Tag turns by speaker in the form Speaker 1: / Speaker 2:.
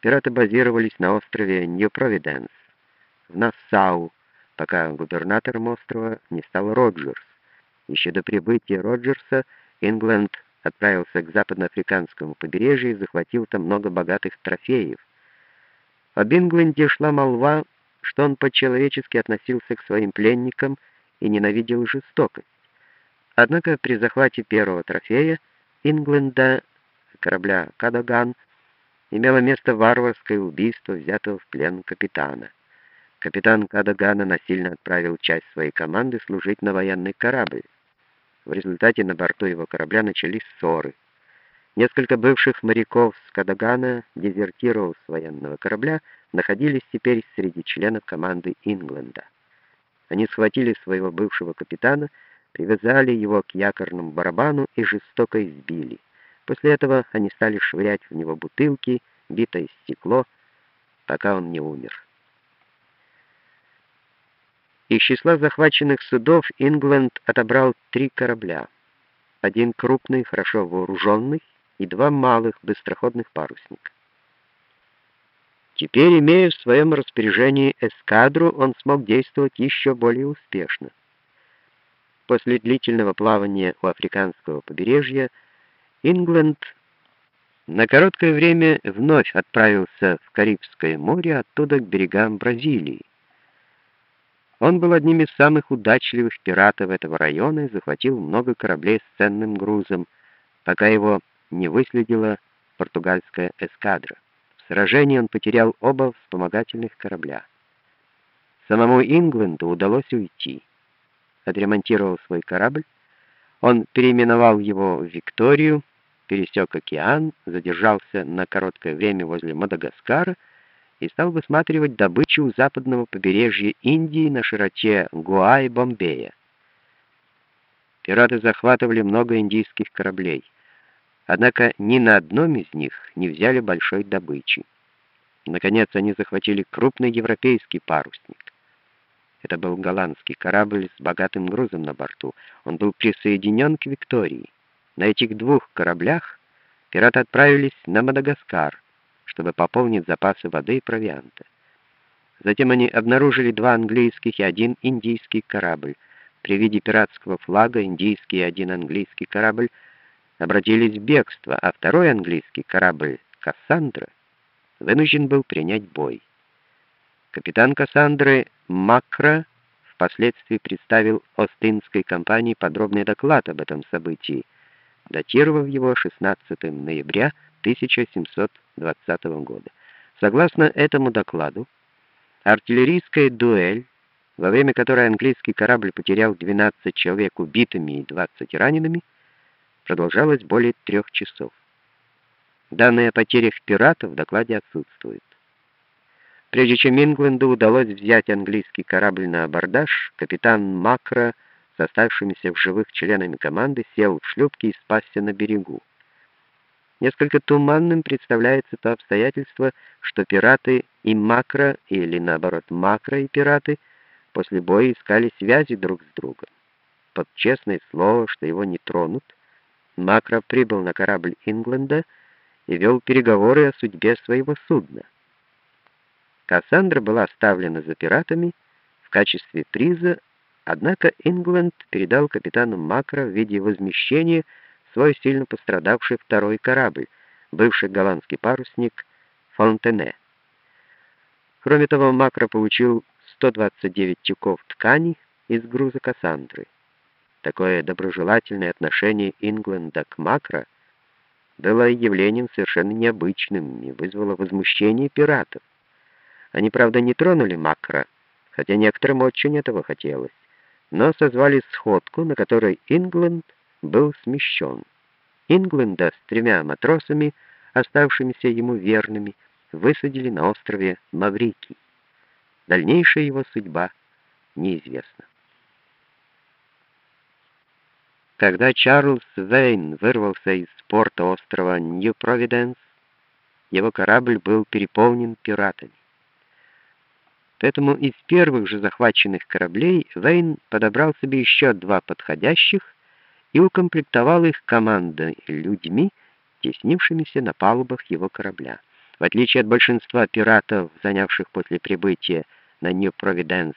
Speaker 1: Пираты базировались на острове Нью-Провиденс, в Нассау, пока губернатором острова не стал Роджерс. Еще до прибытия Роджерса Ингленд отправился к западноафриканскому побережью и захватил там много богатых трофеев. Об Ингленде шла молва, что он по-человечески относился к своим пленникам и ненавидел жестокость. Однако при захвате первого трофея Ингленда, корабля «Кадаган», имело место варварское убийство взятого в плен капитана. Капитан Кадагана насильно отправил часть своей команды служить на военный корабль. В результате на борту его корабля начались ссоры. Несколько бывших моряков с Кадагана, дезертиров с военного корабля, находились теперь среди членов команды Ингленда. Они схватили своего бывшего капитана, привязали его к якорному барабану и жестоко избили. После этого они стали швырять в него бутылки, битое стекло, пока он не умер. Из числа захваченных судов Ингленд отобрал три корабля. Один крупный, хорошо вооруженный, и два малых быстроходных парусника. Теперь, имея в своем распоряжении эскадру, он смог действовать еще более успешно. После длительного плавания у африканского побережья Ингленд на короткое время вновь отправился в Карибское море, оттуда к берегам Бразилии. Он был одним из самых удачливых пиратов этого района и захватил много кораблей с ценным грузом, пока его не выследила португальская эскадра. В сражении он потерял оба вспомогательных корабля. Самому Ингленду удалось уйти. Отремонтировал свой корабль, он переименовал его в «Викторию», пересек океан, задержался на короткое время возле Мадагаскара и стал высматривать добычу у западного побережья Индии на широте Гуа и Бомбея. Пираты захватывали много индийских кораблей. Однако ни на одном из них не взяли большой добычи. Наконец они захватили крупный европейский парусник. Это был голландский корабль с богатым грузом на борту. Он был присоединен к Виктории. На этих двух кораблях пираты отправились на Мадагаскар, чтобы пополнить запасы воды и провианта. Затем они обнаружили два английских и один индийский корабль. При виде пиратского флага индийский и один английский корабль обратились в бегство, а второй английский корабль «Кассандра» вынужден был принять бой. Капитан Кассандры Макро впоследствии представил Остинской компании подробный доклад об этом событии, датировав его 16 ноября 1720 года. Согласно этому докладу, артиллерийская дуэль, во время которой английский корабль потерял 12 человек убитыми и 20 ранеными, продолжалось более трех часов. Данные о потерях пиратов в докладе отсутствуют. Прежде чем Ингленду удалось взять английский корабль на абордаж, капитан Макро оставшимися в живых членами команды сел в шлюпки и спасся на берегу. Несколько туманным представляется то обстоятельство, что пираты и Макро, или наоборот Макро и пираты, после боя искали связи друг с другом. Под честное слово, что его не тронут, Макро прибыл на корабль Ингленда и вел переговоры о судьбе своего судна. Кассандра была оставлена за пиратами в качестве приза, однако Ингленд передал капитану Макро в виде возмещения свой сильно пострадавший второй корабль, бывший голландский парусник Фонтене. Кроме того, Макро получил 129 тюков ткани из груза Кассандры. Такое доброжелательное отношение Ингленда к Макро было явлением совершенно необычным и вызвало возмущение пиратов. Они, правда, не тронули Макро, хотя некоторым очень этого хотелось, но созвали сходку, на которой Ингленд был смещен. Ингленда с тремя матросами, оставшимися ему верными, высадили на острове Маврикий. Дальнейшая его судьба неизвестна. Когда Чарльз Вейн вырвался из порта острова Нью-Провиденс, его корабль был переполнен пиратами. Поэтому из первых же захваченных кораблей Вейн подобрал себе еще два подходящих и укомплектовал их командой людьми, теснившимися на палубах его корабля. В отличие от большинства пиратов, занявших после прибытия на Нью-Провиденс